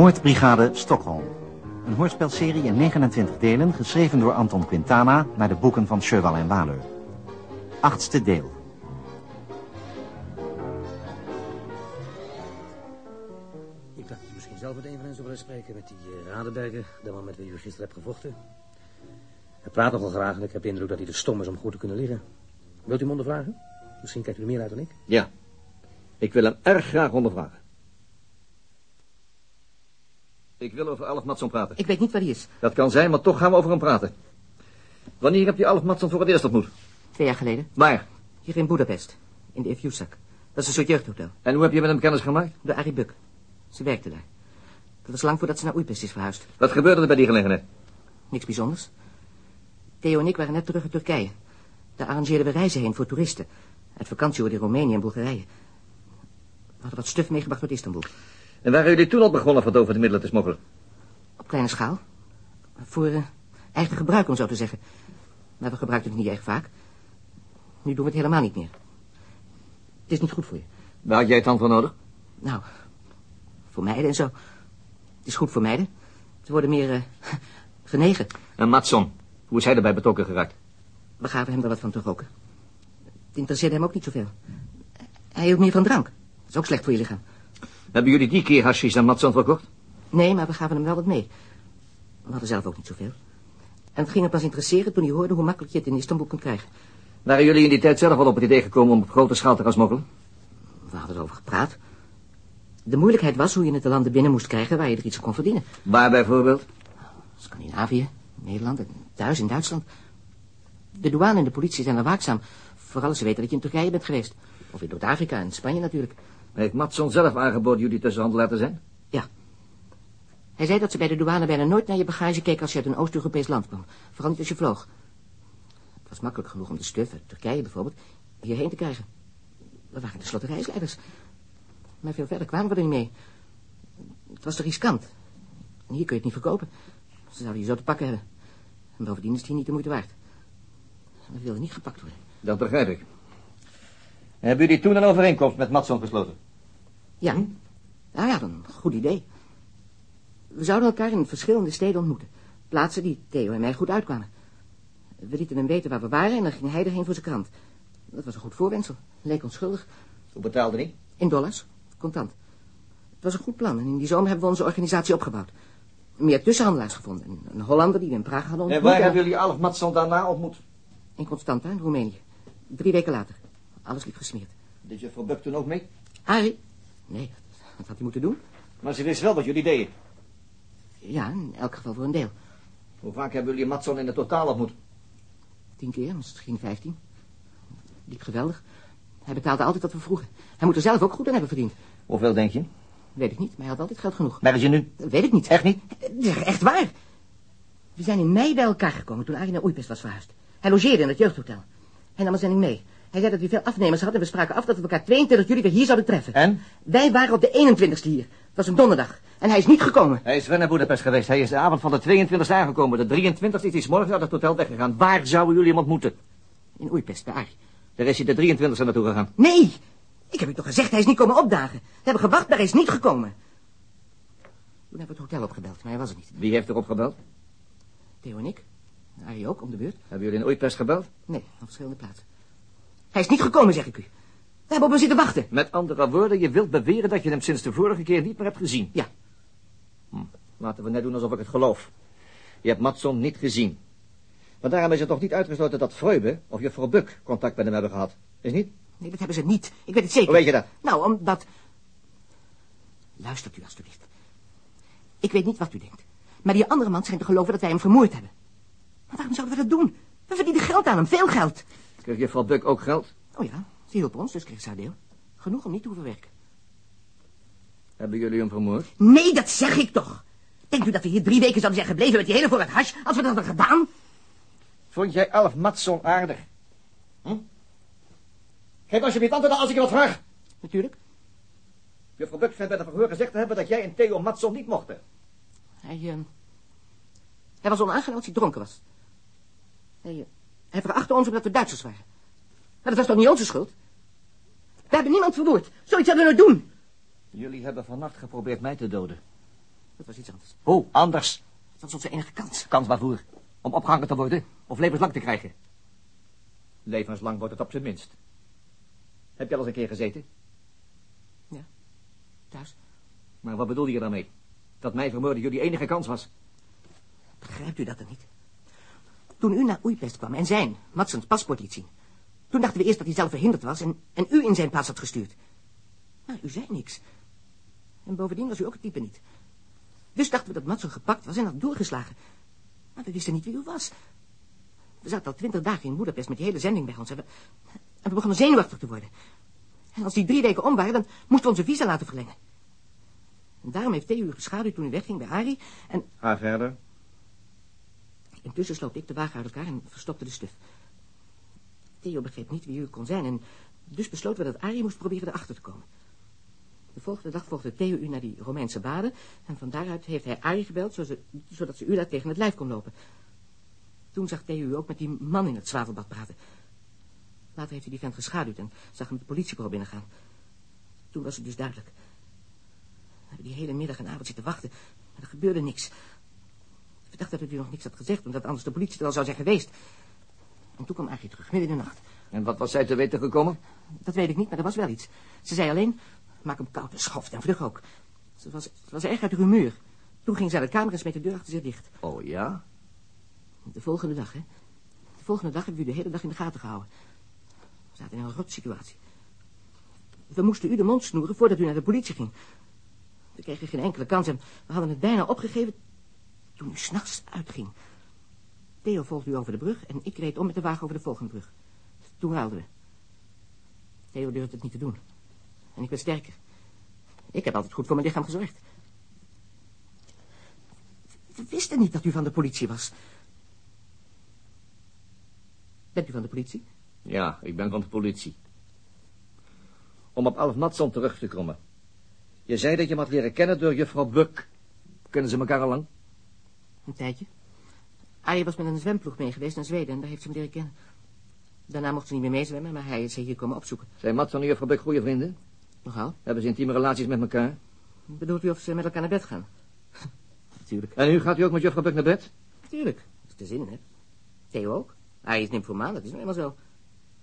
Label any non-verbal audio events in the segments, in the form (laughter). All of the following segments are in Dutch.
Moordbrigade Stockholm. Een hoorspelserie in 29 delen, geschreven door Anton Quintana... naar de boeken van Cheval en Waleur. Achtste deel. Ik dacht dat je misschien zelf met een van hen zou willen spreken... met die uh, Radenberger, de man met wie u gisteren hebt gevochten. Hij praat nogal graag en ik heb de indruk dat hij te stom is om goed te kunnen liggen. Wilt u hem ondervragen? Misschien kijkt u er meer uit dan ik. Ja. Ik wil hem erg graag ondervragen. Ik wil over Alf Matson praten. Ik weet niet waar hij is. Dat kan zijn, maar toch gaan we over hem praten. Wanneer heb je Alf Matson voor het eerst ontmoet? Twee jaar geleden. Waar? Hier in Budapest. In de Evjusak. Dat is een soort jeugdhotel. En hoe heb je met hem kennis gemaakt? Door Arie Buk. Ze werkte daar. Dat was lang voordat ze naar Oeipest is verhuisd. Wat gebeurde er bij die gelegenheid? Niks bijzonders. Theo en ik waren net terug uit Turkije. Daar arrangeerden we reizen heen voor toeristen. Uit vakantieoord in Roemenië en Bulgarije. We hadden wat stuf meegebracht uit Istanbul. En waren jullie toen al begonnen wat over de middelen te smokkelen? Op kleine schaal. Voor uh, eigen gebruik, om zo te zeggen. Maar we gebruikten het niet erg vaak. Nu doen we het helemaal niet meer. Het is niet goed voor je. Waar had jij het dan voor nodig? Nou, voor meiden en zo. Het is goed voor meiden. Ze worden meer uh, (laughs) genegen. En Matson, hoe is hij erbij betrokken geraakt? We gaven hem er wat van te roken. Het interesseerde hem ook niet zoveel. Hij hield meer van drank. Dat is ook slecht voor je lichaam. Hebben jullie die keer hashish aan Matson verkocht? Nee, maar we gaven hem wel wat mee. We hadden zelf ook niet zoveel. En het ging hem pas interesseren toen hij hoorde hoe makkelijk je het in Istanbul kunt krijgen. Waren jullie in die tijd zelf al op het idee gekomen om op grote schaal te gaan smokkelen? We hadden erover gepraat. De moeilijkheid was hoe je het de landen binnen moest krijgen waar je er iets aan kon verdienen. Waar bijvoorbeeld? Scandinavië, Nederland en thuis in Duitsland. De douane en de politie zijn er waakzaam. Vooral als ze weten dat je in Turkije bent geweest. Of in Noord-Afrika en Spanje natuurlijk. Heeft Matson zelf aangeboden jullie tussenhandelaar te zijn? Ja. Hij zei dat ze bij de douane bijna nooit naar je bagage keken als je uit een Oost-Europees land kwam. Vooral niet als je vloog. Het was makkelijk genoeg om de stuf uit Turkije bijvoorbeeld hierheen te krijgen. We waren tenslotte reisleiders. Maar veel verder kwamen we er niet mee. Het was te riskant. En hier kun je het niet verkopen. Ze zouden je zo te pakken hebben. En bovendien is het hier niet de moeite waard. We wilden niet gepakt worden. Dat begrijp ik. Hebben jullie toen een overeenkomst met Matson gesloten? Ja. Nou ja, een goed idee. We zouden elkaar in verschillende steden ontmoeten. Plaatsen die Theo en mij goed uitkwamen. We lieten hem weten waar we waren en dan ging hij erheen voor zijn krant. Dat was een goed voorwensel. Leek onschuldig. Hoe betaalde hij? In dollars. Contant. Het was een goed plan en in die zomer hebben we onze organisatie opgebouwd. Meer tussenhandelaars gevonden. Een, Hollander die we in Praag hadden ontmoet. En waar hebben jullie Alf Matson daarna ontmoet? In Constanta, in Roemenië. Drie weken later. Alles liep gesmeerd. Deed juffrouw Buck toen ook mee? Arie? Nee, dat had hij moeten doen. Maar ze wist wel wat jullie deden. Ja, in elk geval voor een deel. Hoe vaak hebben jullie Matson in het totaal ontmoet? Tien keer, misschien vijftien. Liep geweldig. Hij betaalde altijd wat we vroegen. Hij moet er zelf ook goed aan hebben verdiend. Hoeveel denk je? Weet ik niet, maar hij had altijd geld genoeg. Waar is je nu? Weet ik niet. Echt niet? Zeg, echt waar. We zijn in mei bij elkaar gekomen toen Arie naar Oeipest was verhuisd. Hij logeerde in het jeugdhotel. Hij nam een zending mee. Hij zei dat we veel afnemers hadden en we spraken af dat we elkaar 22 juli weer hier zouden treffen. En? Wij waren op de 21ste hier. Het was een donderdag. En hij is niet gekomen. Hij is wel naar Boedapest geweest. Hij is de avond van de 22e aangekomen. De 23e is hij 's morgens uit het hotel weggegaan. Waar zouden jullie hem ontmoeten? In Oeipest, Arie. Daar is hij de 23e naartoe gegaan. Nee! Ik heb u toch gezegd, hij is niet komen opdagen. We hebben gewacht, maar hij is niet gekomen. Toen hebben we het hotel opgebeld, maar hij was er niet. Wie heeft erop gebeld? Theo en ik. Arie ook, om de beurt. Hebben jullie in Oeipest gebeld? Nee, van verschillende plaatsen. Hij is niet gekomen, zeg ik u. We hebben op hem zitten wachten. Met andere woorden, je wilt beweren dat je hem sinds de vorige keer niet meer hebt gezien. Ja. Hm. Laten we net doen alsof ik het geloof. Je hebt Matson niet gezien. Maar daarom is het toch niet uitgesloten dat Freube of juffrouw Buck contact met hem hebben gehad. Is niet? Nee, dat hebben ze niet. Ik weet het zeker. Hoe weet je dat? Nou, omdat... Luistert u alstublieft. Ik weet niet wat u denkt. Maar die andere man schijnt te geloven dat wij hem vermoord hebben. Maar waarom zouden we dat doen? We verdienen geld aan hem, veel geld. Kreeg juffrouw Buck ook geld? Oh ja, ze hielp ons, dus kreeg ze haar deel. Genoeg om niet te hoeven werken. Hebben jullie hem vermoord? Nee, dat zeg ik toch. Denkt u dat we hier drie weken zouden zijn gebleven met die hele voorraad hash, als we dat hadden gedaan? Vond jij Alf Matson aardig? Hm? Geef alsjeblieft antwoord als ik je wat vraag. Natuurlijk. Juffrouw Buck schijnt bij de verhoor gezegd te hebben dat jij en Theo Matson niet mochten. Hij, uh, hij was onaangenaam als hij dronken was. Hij, uh, hij verachtte ons omdat we Duitsers waren. Maar dat was toch niet onze schuld? We hebben niemand verwoord. Zoiets hadden we nooit doen. Jullie hebben vannacht geprobeerd mij te doden. Dat was iets anders. Hoe? Anders. Dat was onze enige kans. Kans waarvoor? Om opgehangen te worden of levenslang te krijgen? Levenslang wordt het op zijn minst. Heb je al eens een keer gezeten? Ja, thuis. Maar wat bedoel je daarmee? Dat mij vermoorden jullie enige kans was? Begrijpt u dat dan niet? Toen u naar Oeipest kwam en zijn, Matsens paspoort liet zien... toen dachten we eerst dat hij zelf verhinderd was en, en u in zijn plaats had gestuurd. Maar u zei niks. En bovendien was u ook het type niet. Dus dachten we dat Matsen gepakt was en had doorgeslagen. Maar we wisten niet wie u was. We zaten al twintig dagen in Boedapest met die hele zending bij ons... en we, en we begonnen zenuwachtig te worden. En als die drie weken om waren, dan moesten we onze visa laten verlengen. En daarom heeft Theo u geschaduwd toen u wegging bij Arie en... Ga verder. Intussen sloot ik de wagen uit elkaar en verstopte de stuf. Theo begreep niet wie u kon zijn en dus besloten we dat Arie moest proberen erachter te komen. De volgende dag volgde Theo u naar die Romeinse baden en van daaruit heeft hij Arie gebeld zodat ze u daar tegen het lijf kon lopen. Toen zag Theo u ook met die man in het zwavelbad praten. Later heeft hij die vent geschaduwd en zag hem het politiebureau binnengaan. Toen was het dus duidelijk. We hebben die hele middag en avond zitten wachten, maar er gebeurde niks. We dachten dat u nog niks had gezegd, omdat anders de politie er al zou zijn geweest. En toen kwam Arie terug, midden in de nacht. En wat was zij te weten gekomen? Dat weet ik niet, maar er was wel iets. Ze zei alleen, maak hem koud en schoft en vlug ook. Ze was, ze was erg uit de humeur. Toen ging ze naar de kamer en smeet de deur achter zich dicht. Oh ja? De volgende dag, hè. De volgende dag hebben we u de hele dag in de gaten gehouden. We zaten in een rot situatie. We moesten u de mond snoeren voordat u naar de politie ging. We kregen geen enkele kans en we hadden het bijna opgegeven toen u s'nachts uitging. Theo volgde u over de brug en ik reed om met de wagen over de volgende brug. Toen ruilden we. Theo durfde het niet te doen. En ik ben sterker. Ik heb altijd goed voor mijn lichaam gezorgd. We wisten niet dat u van de politie was. Bent u van de politie? Ja, ik ben van de politie. Om op Alf Matson terug te komen. Je zei dat je me had leren kennen door juffrouw Buck. Kennen ze elkaar al lang? Een tijdje. Arie was met een zwemploeg mee geweest naar Zweden en daar heeft ze hem leren kennen. Daarna mocht ze niet meer meezwemmen, maar hij is ze hier komen opzoeken. Zijn Matson en juffrouw Buck goede vrienden? Nogal. Hebben ze intieme relaties met elkaar? Bedoelt u of ze met elkaar naar bed gaan? (laughs) Natuurlijk. En nu gaat u ook met juffrouw Buck naar bed? Natuurlijk. Dat is de zin, hè? Theo ook. Arie is maan, dat is nou helemaal zo.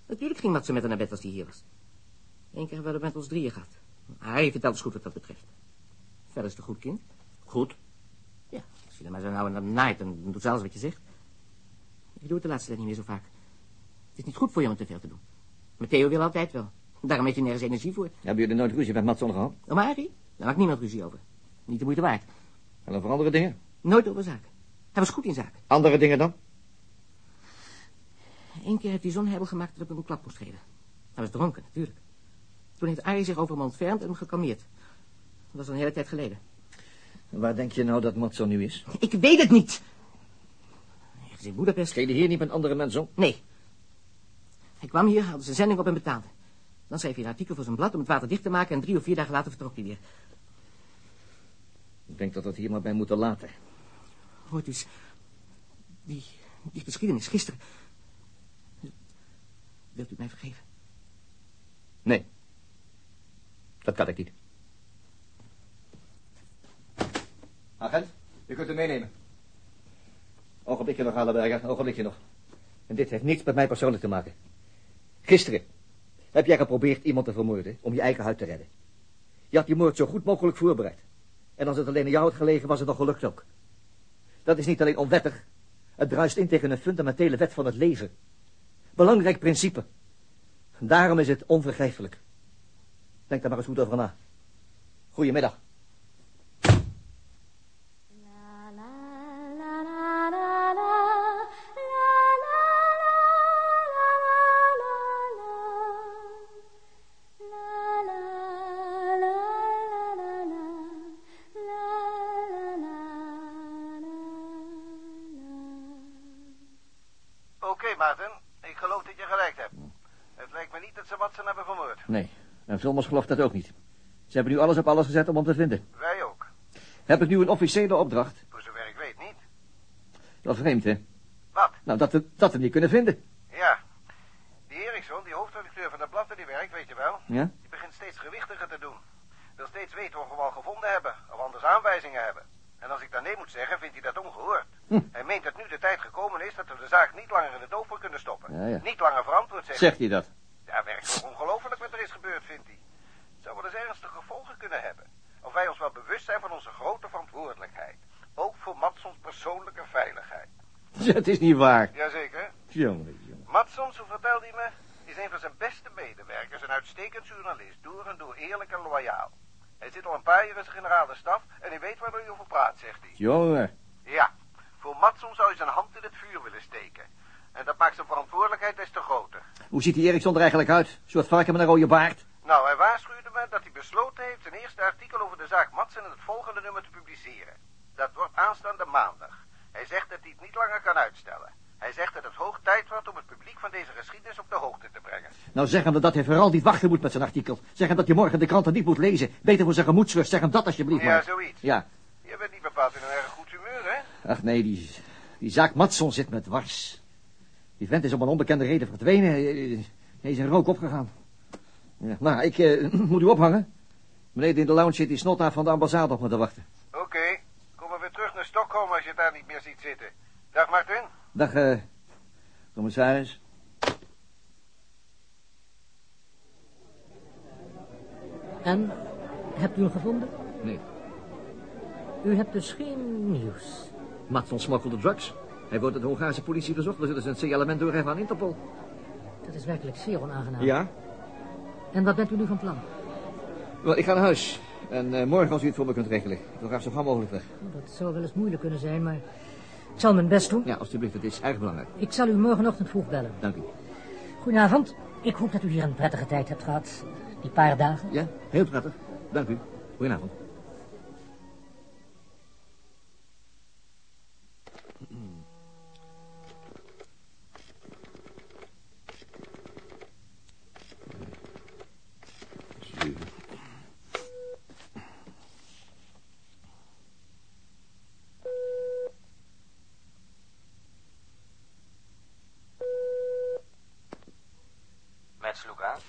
Natuurlijk ging Matze met haar naar bed als hij hier was. Eén keer hebben we het met ons drieën gehad. Hij vindt alles goed wat dat betreft. Verder is het een goed kind. Goed. Je maar zo nou en dan naait, dan doet ze alles wat je zegt. Ik doe het de laatste tijd niet meer zo vaak. Het is niet goed voor je om te veel te doen. Maar Theo wil altijd wel. Daarom heeft hij nergens energie voor. Hebben jullie nooit ruzie met Matson gehad? Om Arie? Daar maakt niemand ruzie over. Niet de moeite waard. En over andere dingen? Nooit over zaken. Hij was goed in zaken. Andere dingen dan? Eén keer heeft hij zo'n hebbel gemaakt dat ik hem een klap moest geven. Hij was dronken, natuurlijk. Toen heeft Arie zich over hem ontfermd en hem gekalmeerd. Dat was al een hele tijd geleden. Waar denk je nou dat Matson nu is? Ik weet het niet. Ergens in Boedapest. Geen hier niet met andere mensen om? Nee. Hij kwam hier, haalde zijn zending op en betaalde. Dan schreef hij een artikel voor zijn blad om het water dicht te maken... en drie of vier dagen later vertrok hij weer. Ik denk dat we het hier maar bij moeten laten. Hoort eens. Die, die geschiedenis gisteren. Wilt u mij vergeven? Nee. Dat kan ik niet. Agent, u kunt hem meenemen. Ogenblikje nog, Hallenberger, ogenblikje nog. En dit heeft niets met mij persoonlijk te maken. Gisteren heb jij geprobeerd iemand te vermoorden om je eigen huid te redden. Je had die moord zo goed mogelijk voorbereid. En als het alleen aan jou had gelegen, was het nog gelukt ook. Dat is niet alleen onwettig. Het druist in tegen een fundamentele wet van het leven. Belangrijk principe. Daarom is het onvergrijpelijk. Denk daar maar eens goed over na. Goedemiddag. Nee, en Vilmers gelooft dat ook niet. Ze hebben nu alles op alles gezet om hem te vinden. Wij ook. Heb ik nu een officiële opdracht? Voor zover ik weet niet. Dat is vreemd, hè? Wat? Nou, dat we, dat we niet kunnen vinden. Ja. Die Eriksson, die hoofdredacteur van de blad die werkt, weet je wel. Ja? Die begint steeds gewichtiger te doen. Wil steeds weten of we al gevonden hebben. Of anders aanwijzingen hebben. moet zeggen, vindt hij dat ongehoord. Hm. Hij meent dat nu de tijd gekomen is dat we de zaak niet langer in het oog kunnen stoppen. Ja, ja. Niet langer verantwoord zijn. Zegt hij dat? Ja, werkelijk ongelooflijk wat er is gebeurd, vindt hij. Het zou wel eens ernstige gevolgen kunnen hebben. Of wij ons wel bewust zijn van onze grote verantwoordelijkheid. Ook voor Matsons persoonlijke veiligheid. Ja, het is niet waar. Jazeker. Jongen, jongen. Matsons, hoe vertelde hij me, is een van zijn beste medewerkers. Een uitstekend journalist. Door en door eerlijk en loyaal. Hij zit al een paar jaar in zijn generale staf en hij weet waar hij over praat, zegt hij. Jongen. Ja, voor Matson zou hij zijn hand in het vuur willen steken. En dat maakt zijn verantwoordelijkheid des te groter. Hoe ziet die Eriksson er eigenlijk uit? Een soort varken met een rode baard? Nou, hij waarschuwde me dat hij besloten heeft zijn eerste artikel over de zaak Matsen in het volgende nummer te publiceren. Dat wordt aanstaande maandag. Hij zegt dat hij het niet langer kan uitstellen. Hij zegt dat het hoog tijd wordt om het publiek van deze geschiedenis op de hoogte te brengen. Nou, zeg hem dat hij vooral niet wachten moet met zijn artikel. Zeg hem dat hij morgen de kranten niet moet lezen. Beter voor zijn gemoedsrust. Zeg hem dat alsjeblieft Ja, maar. zoiets. Ja. Je bent niet bepaald in een erg goed humeur, hè? Ach nee, die, die zaak Matson zit met dwars. Die vent is om een onbekende reden verdwenen. Hij is in rook opgegaan. Ja, nou, ik eh, (clears throat) moet u ophangen. Beneden in de lounge zit die snottaaf van de ambassade op me te wachten. Oké, maar weer terug naar Stockholm als je het daar niet meer ziet zitten. Dag Martin. Dag, eh, commissaris. En, hebt u hem gevonden? Nee, U hebt dus geen nieuws. Matson smokkelde drugs. Hij wordt door de Hongaarse politie gezocht. We zullen zijn signalement doorgeven aan Interpol. Dat is werkelijk zeer onaangenaam. Ja? En wat bent u nu van plan? Wel, ik ga naar huis. En eh, morgen als u het voor me kunt regelen. Ik wil graag zo gauw mogelijk weg. Dat zou wel eens moeilijk kunnen zijn, maar ik zal mijn best doen. Ja, alstublieft. Het is erg belangrijk. Ik zal u morgenochtend vroeg bellen. Dank u. Goedenavond. Ik hoop dat u hier een prettige tijd hebt gehad. Die paar dagen. Ja, heel prettig. Dank u. Goedenavond.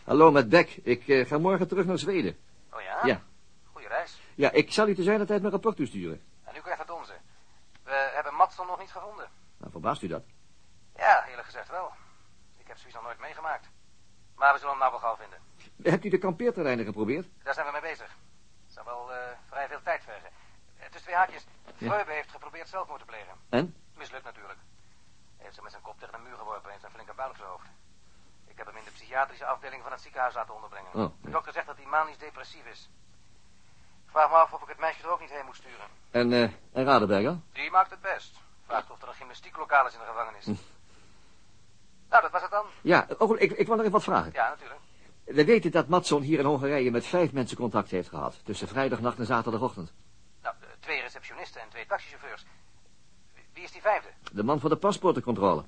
Hallo, met Beck. Ik eh, ga morgen terug naar Zweden. Oh ja? Ja. Goeie reis. Ja, ik zal u te zijn tijd mijn rapport toesturen. En u krijgt het onze. We hebben Matson nog niet gevonden. Nou, verbaast u dat? Ja, eerlijk gezegd wel. Ik heb zoiets nog nooit meegemaakt. Maar we zullen hem nou wel gauw vinden. Hebt u de kampeerterreinen geprobeerd? Daar zijn we mee bezig. Het zal wel eh, vrij veel tijd vergen. Tussen twee haakjes. Ja. Freube heeft geprobeerd zelfmoord te plegen. En? Mislukt natuurlijk. Hij heeft zich met zijn kop tegen een muur geworpen en heeft een flinke buil op zijn hoofd. Ik heb hem in de psychiatrische afdeling van het ziekenhuis laten onderbrengen. Oh, De dokter zegt dat hij manisch depressief is. Ik vraag me af of ik het meisje er ook niet heen moet sturen. En, eh, en Radenberger? Die maakt het best. Vraagt of er een gymnastieklokaal is in de gevangenis. Hm. Nou, dat was het dan. Ja, oh, ik, ik wil nog even wat vragen. Ja, natuurlijk. We weten dat Matson hier in Hongarije met vijf mensen contact heeft gehad. Tussen vrijdagnacht en zaterdagochtend. Nou, twee receptionisten en twee taxichauffeurs. Wie- Wie is die vijfde? De man voor de paspoortencontrole.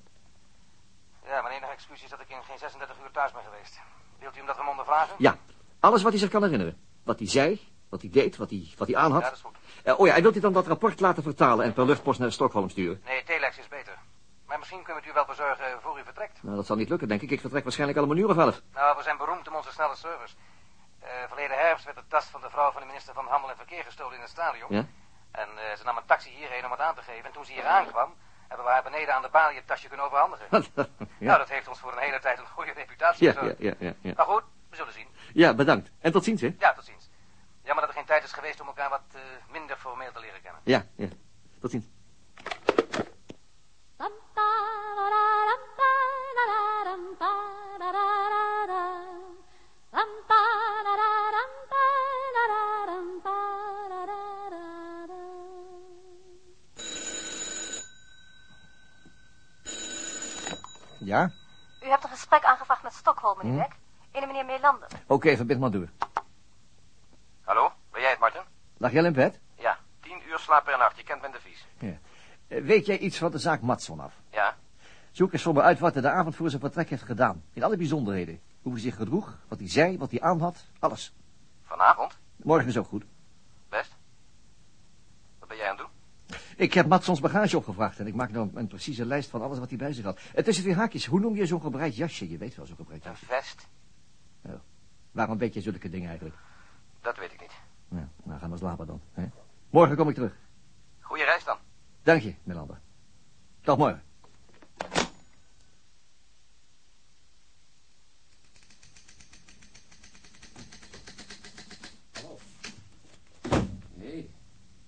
Ja, mijn enige excuus is dat ik in geen 36 uur thuis ben geweest. Wilt u hem dat we hem ondervragen? Ja, alles wat hij zich kan herinneren. Wat hij zei, wat hij deed, wat hij, wat hij aan Ja, dat is goed. Eh, oh ja, en wilt u dan dat rapport laten vertalen en per luchtpost naar Stockholm sturen? Nee, telex is beter. Maar misschien kunnen we het u wel bezorgen voor u vertrekt. Nou, dat zal niet lukken, denk ik. Ik vertrek waarschijnlijk al een uur of elf. Nou, we zijn beroemd om onze snelle service. Eh, verleden herfst werd de tas van de vrouw van de minister van Handel en Verkeer gestolen in het stadion. Ja? En eh, ze nam een taxi hierheen om het aan te geven. En toen ze hier aankwam, hebben we haar beneden aan de balie het tasje kunnen overhandigen. (laughs) Nou, dat heeft ons voor een hele tijd een goede reputatie Ja, ja, ja, ja, ja. Maar goed, we zullen zien. Ja, bedankt. En tot ziens, hè? Ja, tot ziens. Jammer dat er geen tijd is geweest om elkaar wat eh, minder formeel te leren kennen. Ja, ja. Tot ziens. Ram Ja? U hebt een gesprek aangevraagd met Stockholm, meneer Hm? Beck. Ene meneer Melander. Oké, verbind maar door. Hallo, ben jij het, Martin? Lag jij in bed? Ja, tien uur slaap per nacht. Je kent mijn devies. Ja. Eh, Weet jij iets van de zaak Matson af? Ja? Zoek eens voor me uit wat hij de avond voor zijn vertrek heeft gedaan. In alle bijzonderheden. Hoe hij zich gedroeg, wat hij zei, wat hij aanhad. Alles. Vanavond? Morgen is ook goed. Best. Wat ben jij aan het doen? Ik heb Matsons bagage opgevraagd en ik maak nou een precieze lijst van alles wat hij bij zich had. Het is twee haakjes. Hoe noem je zo'n gebreid jasje? Je weet wel zo'n gebreid Een jasje. vest? Waarom weet je zulke dingen eigenlijk? Dat weet ik niet. Ja, nou gaan we slapen dan. Hè? Morgen kom ik terug. Goeie reis dan. Dank je, Melander. Tot morgen. Nee.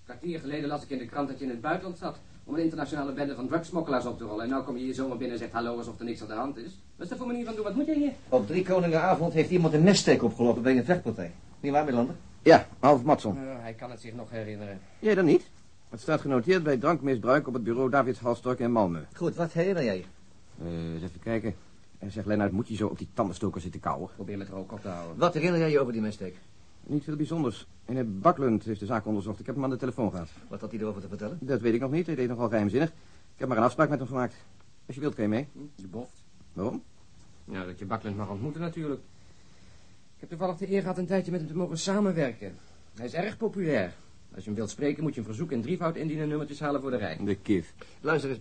Een kwartier geleden las ik in de krant dat je in het buitenland zat... om een internationale bende van drugsmokkelaars op te rollen. En nou kom je hier zomaar binnen en zegt hallo alsof er niks aan de hand is. Wat is dat voor manier van doen? Wat moet je hier? Op drie koningenavond heeft iemand een neststeek opgelopen bij een vechtpartij. Niet waar, Melander? Ja, Alf Matson. Nou, hij kan het zich nog herinneren. Jij dan niet? Het staat genoteerd bij drankmisbruik op het bureau Davids Halstork in Malmö. Goed, wat herinner jij je? Eh, eens even kijken. En zeg, Lennart, moet je zo op die tandenstoker zitten kauwen? Probeer met rook op te houden. Wat herinner jij je over die neststeek? Niet veel bijzonders. Meneer Baklund heeft de zaak onderzocht. Ik heb hem aan de telefoon gehad. Wat had hij erover te vertellen? Dat weet ik nog niet. Hij deed nogal geheimzinnig. Ik heb maar een afspraak met hem gemaakt. Als je wilt, kan je mee. Je boft. Waarom? Nou, dat je Baklund mag ontmoeten natuurlijk. Ik heb toevallig de eer gehad een tijdje met hem te mogen samenwerken. Hij is erg populair. Als je hem wilt spreken, moet je een verzoek in drievoud indienen en nummertjes halen voor de rij. De kif. Luister eens,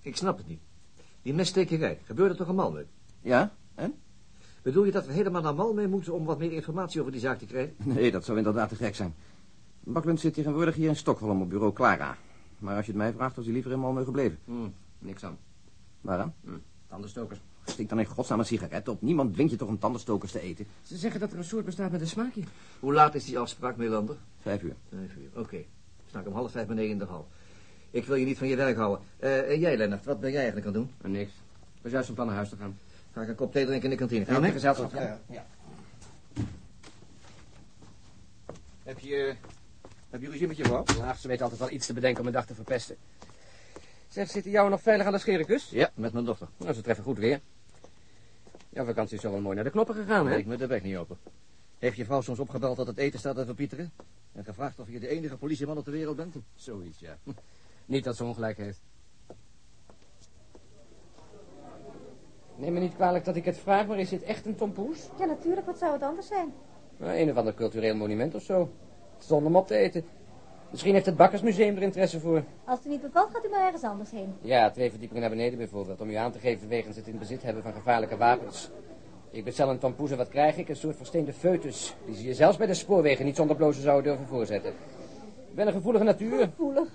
ik snap het niet. Die neststekerij, gebeurde toch in Malmö? Ja? En? Bedoel je dat we helemaal naar Malmö moeten om wat meer informatie over die zaak te krijgen? Nee, dat zou inderdaad te gek zijn. Baklund zit tegenwoordig hier in Stockholm op bureau Clara. Maar als je het mij vraagt, was hij liever in Malmö gebleven. Hm, niks aan. Waaraan? Hm, tandenstokers. Steek dan in godsnaam een sigaret op. Niemand dwingt je toch om tandenstokers te eten. Ze zeggen dat er een soort bestaat met een smaakje. Hoe laat is die afspraak, Melander? Vijf uur. Vijf uur, oké. Sta ik om half vijf beneden in de hal. Ik wil je niet van je werk houden. Eh, en jij, Lennart, wat ben jij eigenlijk aan het doen? En niks. Ik was juist van plan naar huis te gaan. Ga ik een kop thee drinken in de kantine? Ga Ja, mee? gezelschap. Ja, ja. ja. Heb je, heb je ruzie met je vrouw? Ach, ze weet altijd wel iets te bedenken om een dag te verpesten. Zeg, zitten jou nog veilig aan de Scherenkust? Ja, met mijn dochter. Nou, ze treffen goed weer. Jouw vakantie is zo wel mooi naar de knoppen gegaan, hè? Ik met de weg niet open. Heeft je vrouw soms opgebeld dat het eten staat te verpieteren? En gevraagd of je de enige politieman op de wereld bent? Zoiets, ja. Niet dat ze ongelijk heeft. Neem me niet kwalijk dat ik het vraag, maar is dit echt een tompoes? Ja, natuurlijk. Wat zou het anders zijn? Nou, een of ander cultureel monument of zo. Zonder hem op te eten. Misschien heeft het Bakkersmuseum er interesse voor. Als het niet bevalt, gaat u maar ergens anders heen. Ja, twee verdiepingen naar beneden bijvoorbeeld. Om u aan te geven wegens het in bezit hebben van gevaarlijke wapens. Ik bestel een tompoes en wat krijg ik? Een soort versteende foetus. Die ze je zelfs bij de spoorwegen niet zonder blozen zouden durven voorzetten. Ik ben een gevoelige natuur. Gevoelig.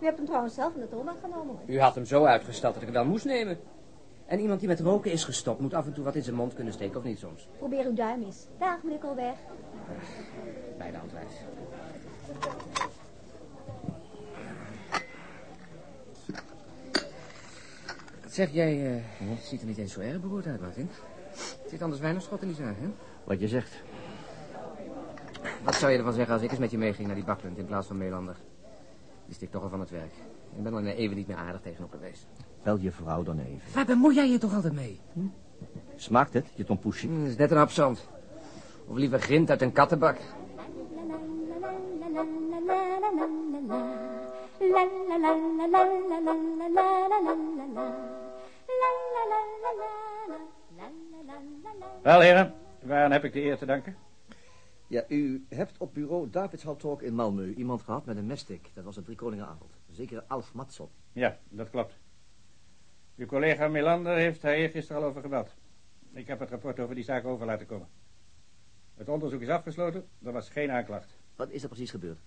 U hebt hem trouwens zelf in de toon genomen. U had hem zo uitgesteld dat ik hem wel moest nemen. En iemand die met roken is gestopt moet af en toe wat in zijn mond kunnen steken, of niet soms? Probeer uw duim eens. Dag, meneer Colbert. Bij de handwijs. Zeg, jij eh, ziet er niet eens zo erg beroerd uit, Martin. Het zit anders weinig schot in die zaak, hè? Wat je zegt. Wat zou je ervan zeggen als ik eens met je meeging naar die baklund in plaats van Melander? Die stikt toch al van het werk. Ik ben er even niet meer aardig tegenop geweest. Bel je vrouw dan even. Waar bemoei jij je toch altijd mee? Smaakt het, je tompoesje? Hm, dat is net een absand. Of liever grind uit een kattenbak. Wel, heren, waaraan heb ik de eer te danken? Ja, u hebt op bureau Davidshaltalk in Malmö iemand gehad met een mestik. Dat was een driekoningenavond. Zeker Alf Matson. Ja, dat klopt. Uw collega Melander heeft daar eergisteren al over gebeld. Ik heb het rapport over die zaak over laten komen. Het onderzoek is afgesloten, er was geen aanklacht. Wat is er precies gebeurd?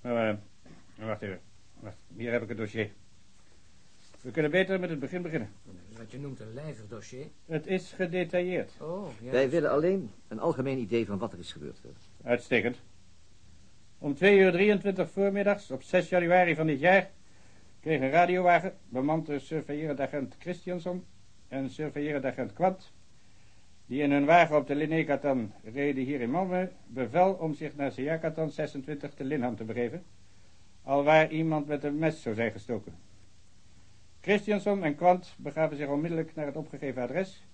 Nou, eh, wacht even. Wacht, hier heb ik het dossier. We kunnen beter met het begin beginnen. Wat je noemt een lijvig dossier. Het is gedetailleerd. Oh, ja. Wij willen alleen een algemeen idee van wat er is gebeurd. Uitstekend. Om 2 uur 23 voormiddags op 6 januari van dit jaar kreeg een radiowagen, bemand door surveillerend agent Christianson en surveillerend agent Kwant, die in hun wagen op de Linnekatan reden hier in Malmö, bevel om zich naar Sejakatan 26 te Linham te begeven, alwaar iemand met een mes zou zijn gestoken. Christianson en Kwant begaven zich onmiddellijk naar het opgegeven adres,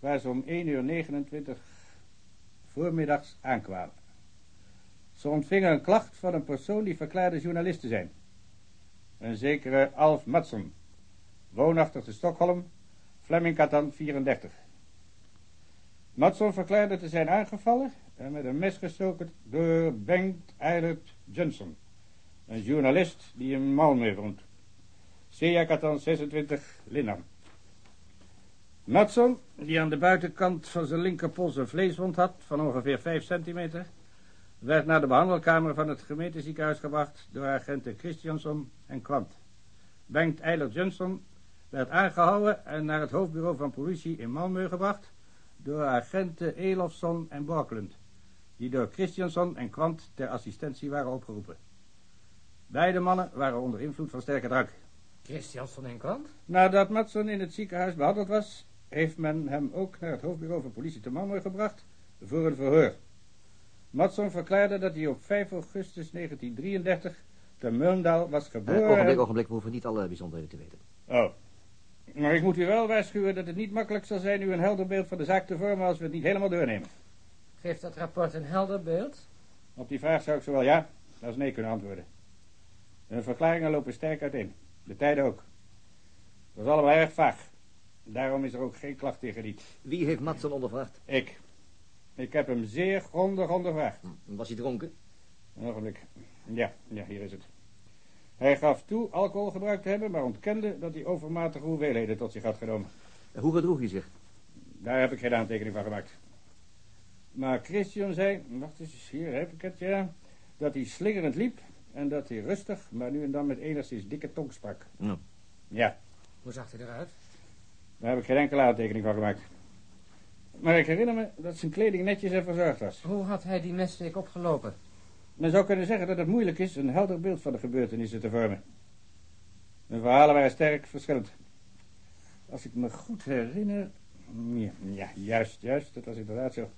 waar ze om 1 uur 29 voormiddags aankwamen. Ze ontvingen een klacht van een persoon die verklaarde journalist te zijn. Een zekere Alf Matson, woonachtig te Stockholm, Flemmingkatan 34. Matson verklaarde te zijn aangevallen en met een mes gestoken door Bengt Eilert Johnson, een journalist die in Malmö woont. Sejakatan 26, Linnam. Matson, die aan de buitenkant van zijn linkerpols een vleeswond had van ongeveer 5 centimeter, werd naar de behandelkamer van het gemeenteziekenhuis gebracht door agenten Christianson en Kwant. Bengt Eiler Johnson werd aangehouden en naar het hoofdbureau van politie in Malmö gebracht door agenten Elofsson en Borklund, die door Christianson en Kwant ter assistentie waren opgeroepen. Beide mannen waren onder invloed van sterke drank. Christianson en Kwant? Nadat Matson in het ziekenhuis behandeld was, heeft men hem ook naar het hoofdbureau van politie te Malmö gebracht voor een verhoor. Matson verklaarde dat hij op 5 augustus 1933 te Mölndal was Eh, geboren. ogenblik, ogenblik, we hoeven niet alle bijzonderheden te weten. Oh. Maar ik moet u wel waarschuwen dat het niet makkelijk zal zijn u een helder beeld van de zaak te vormen als we het niet helemaal doornemen. Geeft dat rapport een helder beeld? Op die vraag zou ik zowel ja als nee kunnen antwoorden. Hun verklaringen lopen sterk uiteen. De tijden ook. Dat is allemaal erg vaag. Daarom is er ook geen klacht tegen die. Wie heeft Matson ondervraagd? Ik. Ik heb hem zeer grondig ondervraagd. Was hij dronken? Een ogenblik. Ja, ja, hier is het. Hij gaf toe alcohol gebruikt te hebben, maar ontkende dat hij overmatige hoeveelheden tot zich had genomen. Hoe gedroeg hij zich? Daar heb ik geen aantekening van gemaakt. Maar Christian zei, wacht eens, hier heb ik het, ja, dat hij slingerend liep en dat hij rustig, maar nu en dan met enigszins dikke tong sprak. Ja. Ja, Hoe zag hij eruit? daar heb ik geen enkele aantekening van gemaakt. Maar ik herinner me dat zijn kleding netjes en verzorgd was. Hoe had hij die messteek opgelopen? Men zou kunnen zeggen dat het moeilijk is een helder beeld van de gebeurtenissen te vormen. Hun verhalen waren sterk verschillend. Als ik me goed herinner... Ja, ja juist, juist, dat was inderdaad zo.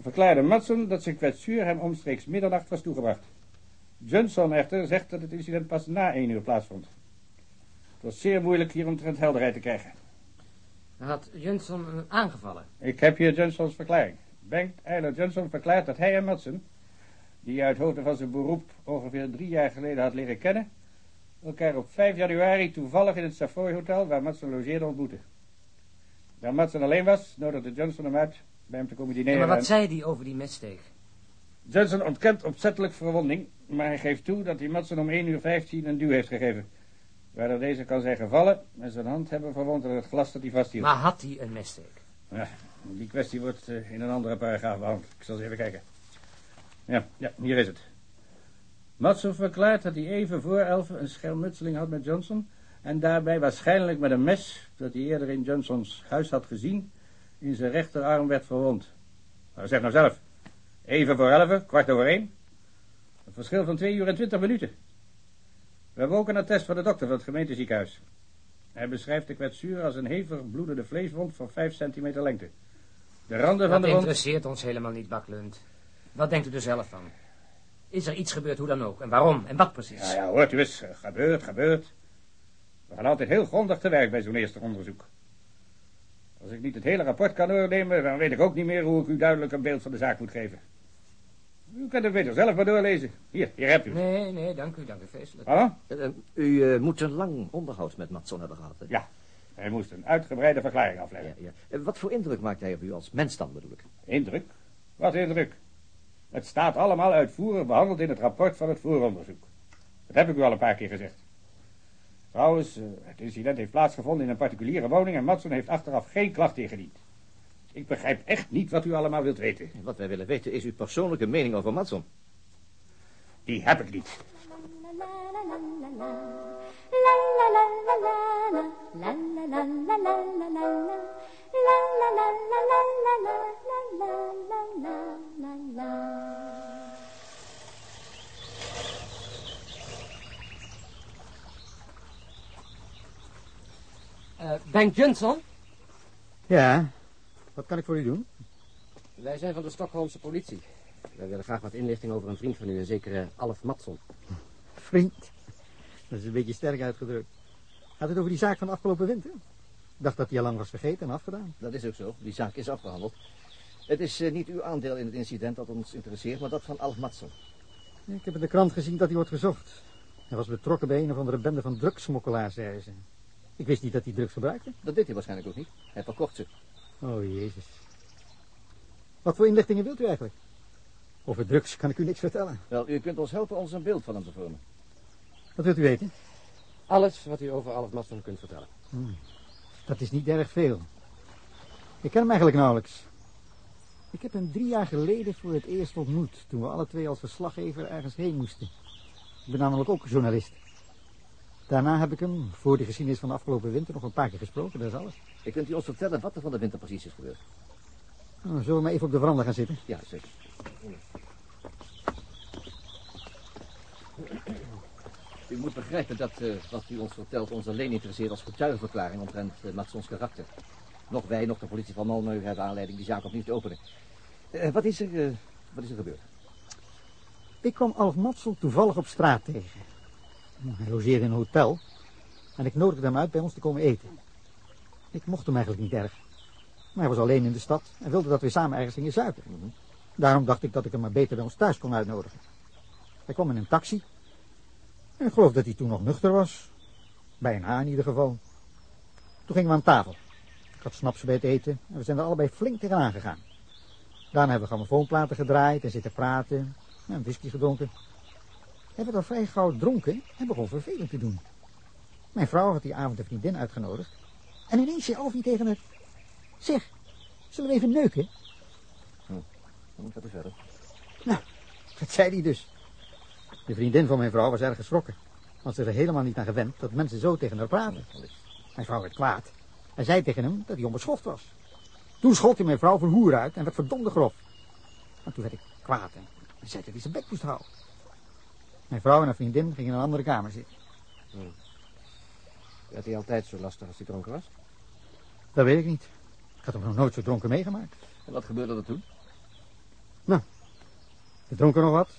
Verklaarde Matson dat zijn kwetsuur hem omstreeks middernacht was toegebracht. Johnson echter zegt dat het incident pas na één uur plaatsvond. Het was zeer moeilijk hier omtrent helderheid te krijgen. Had Jonsson hem aangevallen? Ik heb hier Johnsons verklaring. Bengt Eiler Johnson verklaart dat hij en Matson, die uit hoofde van zijn beroep ongeveer drie jaar geleden had leren kennen, elkaar op 5 januari toevallig in het Savoy Hotel, waar Matson logeerde, ontmoetten. Daar Matson alleen was, nodigde Johnson hem uit bij hem te komen Ja, dineren. maar wat zei hij over die messteek? Johnson ontkent opzettelijk verwonding, maar hij geeft toe dat hij Matson om 1 uur 15 een duw heeft gegeven. Waardoor deze kan zijn gevallen en zijn hand hebben verwond aan het glas dat hij vasthield. Maar had hij een messteek? Ja, die kwestie wordt eh, in een andere paragraaf behandeld. Ik zal eens even kijken. Ja, ja, hier is het. Matson verklaart dat hij even voor elfen een schermutseling had met Johnson... en daarbij waarschijnlijk met een mes dat hij eerder in Johnsons huis had gezien... in zijn rechterarm werd verwond. Nou, zeg nou zelf. Even voor elfen, kwart over één. Een verschil van twee uur en twintig minuten. We hebben ook een attest van de dokter van het gemeenteziekenhuis. Hij beschrijft de kwetsuur als een hevig bloedende vleeswond van 5 centimeter lengte. De randen van Dat de wond... interesseert ons helemaal niet, Baklund. Wat denkt u er zelf van? Is er iets gebeurd, hoe dan ook? En waarom? En wat precies? Ja, ja, hoort u eens. eh, Gebeurt, gebeurt. We gaan altijd heel grondig te werk bij zo'n eerste onderzoek. Als ik niet het hele rapport kan doornemen, dan weet ik ook niet meer hoe ik u duidelijk een beeld van de zaak moet geven. U kunt het beter zelf maar doorlezen. Hier, hier hebt u het. Nee, nee, dank u, dank u feestelijk. Ah, Eh, u eh, moet een lang onderhoud met Matson hebben gehad. hè? Ja, hij moest een uitgebreide verklaring afleggen. Ja, ja. Eh, Wat voor indruk maakt hij op u als mens dan, bedoel ik? Indruk? Wat indruk? Het staat allemaal uitvoerig behandeld in het rapport van het vooronderzoek. Dat heb ik u al een paar keer gezegd. Trouwens, het incident heeft plaatsgevonden in een particuliere woning en Matson heeft achteraf geen klacht ingediend. Ik begrijp echt niet wat u allemaal wilt weten. Wat wij willen weten is uw persoonlijke mening over Matson. Die heb ik niet. Eh Bank Johnson? Ja, wat kan ik voor u doen? Wij zijn van de Stockholmse politie. Wij willen graag wat inlichting over een vriend van u, een zekere Alf Matson. Vriend. Dat is een beetje sterk uitgedrukt. Gaat het over die zaak van afgelopen winter? Ik dacht dat die al lang was vergeten en afgedaan. Dat is ook zo. Die zaak is afgehandeld. Het is eh, niet uw aandeel in het incident dat ons interesseert, maar dat van Alf Matson. Ik heb in de krant gezien dat hij wordt gezocht. Hij was betrokken bij een of andere bende van drugssmokkelaars, zei ze. Ik wist niet dat hij drugs gebruikte. Dat deed hij waarschijnlijk ook niet. Hij verkocht ze. Oh, jezus. Wat voor inlichtingen wilt u eigenlijk? Over drugs kan ik u niks vertellen. Wel, u kunt ons helpen ons een beeld van hem te vormen. Wat wilt u weten? Alles wat u over Alf Matson kunt vertellen. Dat is niet erg veel. Ik ken hem eigenlijk nauwelijks. Ik heb hem drie jaar geleden voor het eerst ontmoet, toen we alle twee als verslaggever ergens heen moesten. Ik ben namelijk ook journalist. Daarna heb ik hem, voor de geschiedenis van de afgelopen winter, nog een paar keer gesproken, dat is alles. Ik kunt u ons vertellen wat er van de winter precies is gebeurd? Nou, zullen we maar even op de veranda gaan zitten? Ja, zeker. U moet begrijpen dat eh, wat u ons vertelt ons alleen interesseert als getuigenverklaring omtrent uh, Matsons karakter. Nog wij, nog de politie van Malmö hebben aanleiding die zaak opnieuw te openen. Eh, wat, is er, wat is er gebeurd? Ik kwam Alf Matsel toevallig op straat tegen. Hij logeerde in een hotel en ik nodigde hem uit bij ons te komen eten. Ik mocht hem eigenlijk niet erg. Maar hij was alleen in de stad en wilde dat we samen ergens gingen zuipen. Daarom dacht ik dat ik hem maar beter bij ons thuis kon uitnodigen. Hij kwam in een taxi. En ik geloof dat hij toen nog nuchter was. Bijna in ieder geval. Toen gingen we aan tafel. Ik had snaps bij het eten en we zijn er allebei flink tegenaan gegaan. Daarna hebben we grammofoonplaten gedraaid en zitten praten en whisky gedronken. Hij werd al vrij gauw dronken en begon vervelend te doen. Mijn vrouw had die avond een vriendin uitgenodigd. En ineens zei Alfie tegen haar... Zeg, zullen we even neuken? Dan moet dat verder. Nou, dat zei hij dus. De vriendin van mijn vrouw was erg geschrokken. Want ze er helemaal niet aan gewend dat mensen zo tegen haar praten. Mijn vrouw werd kwaad. En zei tegen hem dat hij onbeschoft was. Toen schold hij mijn vrouw voor hoer uit en werd verdomde grof. Maar toen werd ik kwaad en zei dat hij zijn bek moest houden. Mijn vrouw en haar vriendin gingen in een andere kamer zitten. Hmm. Werd hij altijd zo lastig als hij dronken was? Dat weet ik niet. Ik had hem nog nooit zo dronken meegemaakt. En wat gebeurde er toen? Nou, we dronken nog wat.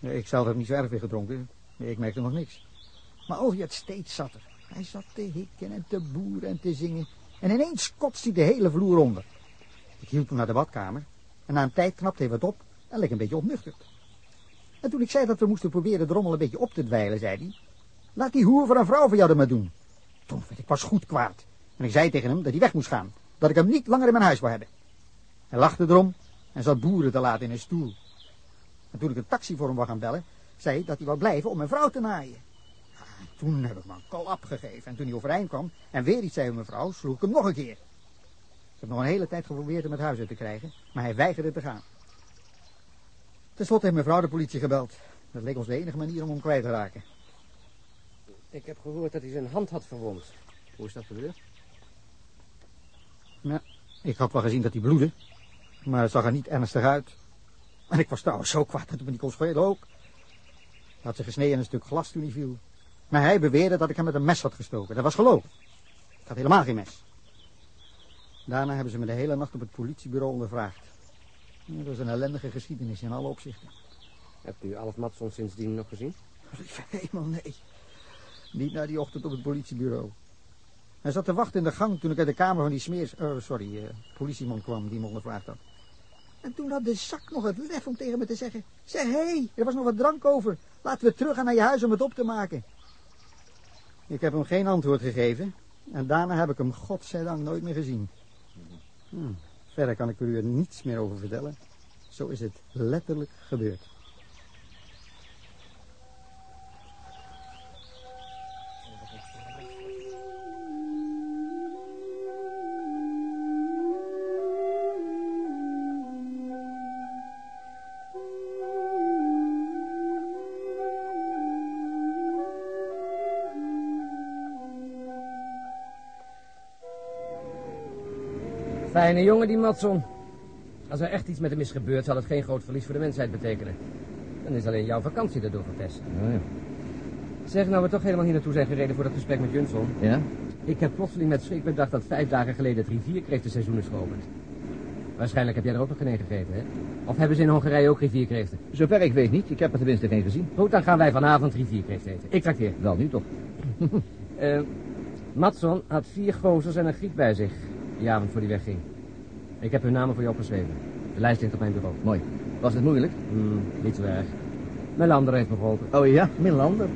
Ik zelf heb niet zo erg veel gedronken. Ik merkte nog niks. Maar Alfie het steeds zat er. Hij zat te hikken en te boeren en te zingen. En ineens kotste hij de hele vloer onder. Ik hielp hem naar de badkamer. En na een tijd knapte hij wat op en leek een beetje opnuchterd. En toen ik zei dat we moesten proberen de rommel een beetje op te dweilen, zei hij... Laat die hoer voor een vrouw voor jou er maar doen. Toen ik pas goed kwaad. En ik zei tegen hem dat hij weg moest gaan. Dat ik hem niet langer in mijn huis wou hebben. Hij lachte erom en zat boeren te laten in een stoel. En toen ik een taxi voor hem wou gaan bellen, zei hij dat hij wou blijven om mijn vrouw te naaien. Toen heb ik me een klap gegeven. En toen hij overeind kwam en weer iets zei over mijn vrouw, sloeg ik hem nog een keer. Ik heb nog een hele tijd geprobeerd hem het huis uit te krijgen, maar hij weigerde te gaan. Ten slotte heeft mijn vrouw de politie gebeld. Dat leek ons de enige manier om hem kwijt te raken. Ik heb gehoord dat hij zijn hand had verwond. Hoe is dat gebeurd? Ja, ik had wel gezien dat hij bloedde, maar het zag er niet ernstig uit. En ik was trouwens zo kwaad dat ik me niet kon schelen ook. Hij had zich gesneden in een stuk glas toen hij viel. Maar hij beweerde dat ik hem met een mes had gestoken. Dat was geloof. Ik had helemaal geen mes. Daarna hebben ze me de hele nacht op het politiebureau ondervraagd. Ja, dat is een ellendige geschiedenis in alle opzichten. Hebt u Alf Matson sindsdien nog gezien? Lieve hemel, nee. Niet na die ochtend op het politiebureau. Hij zat te wachten in de gang toen ik uit de kamer van die smeers... Oh, sorry, eh, politieman kwam die me ondervraagd had. En toen had de zak nog het lef om tegen me te zeggen... Zeg, hé, hey, er was nog wat drank over. Laten we terug gaan naar je huis om het op te maken. Ik heb hem geen antwoord gegeven. En daarna heb ik hem godzijdank nooit meer gezien. Hm, verder kan ik er u niets meer over vertellen. Zo is het letterlijk gebeurd. Fijne jongen, die Matson. Als er echt iets met hem is gebeurd, zal het geen groot verlies voor de mensheid betekenen. Dan is alleen jouw vakantie erdoor verpest. Oh, ja. Zeg, nou we toch helemaal hier naartoe zijn gereden voor dat gesprek met Junson. Ja? Ik heb plotseling met schrik bedacht dat vijf dagen geleden het rivierkreeftenseizoen is geopend. Waarschijnlijk heb jij er ook nog geen een gegeten, hè? Of hebben ze in Hongarije ook rivierkreeften? Zover ik weet niet. Ik heb er tenminste geen gezien. Goed, dan gaan wij vanavond rivierkreeft eten. Ik trakteer. Wel nu toch. (laughs) Eh Matson had vier gozers en een griet bij zich, die avond voor die wegging. Ik heb hun namen voor je opgeschreven. De lijst ligt op mijn bureau. Mooi. Was het moeilijk? Hmm, niet zo erg. Melander heeft me geholpen. Oh ja, Milander.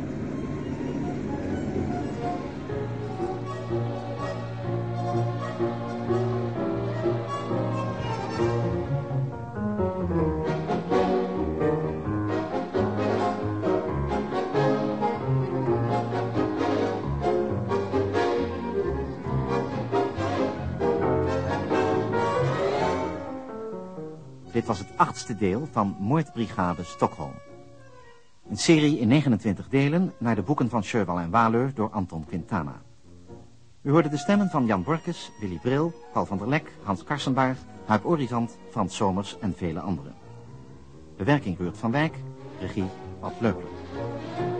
Was het achtste deel van Moordbrigade Stockholm. Een serie in 29 delen naar de boeken van Sherwal en Waleur door Anton Quintana. U hoorde de stemmen van Jan Borkes, Willy Bril, Paul van der Lek, Hans Karsenbaard, Huip Orizant, Frans Somers en vele anderen. Bewerking Ruurt van Wijk, regie Wat Leupler.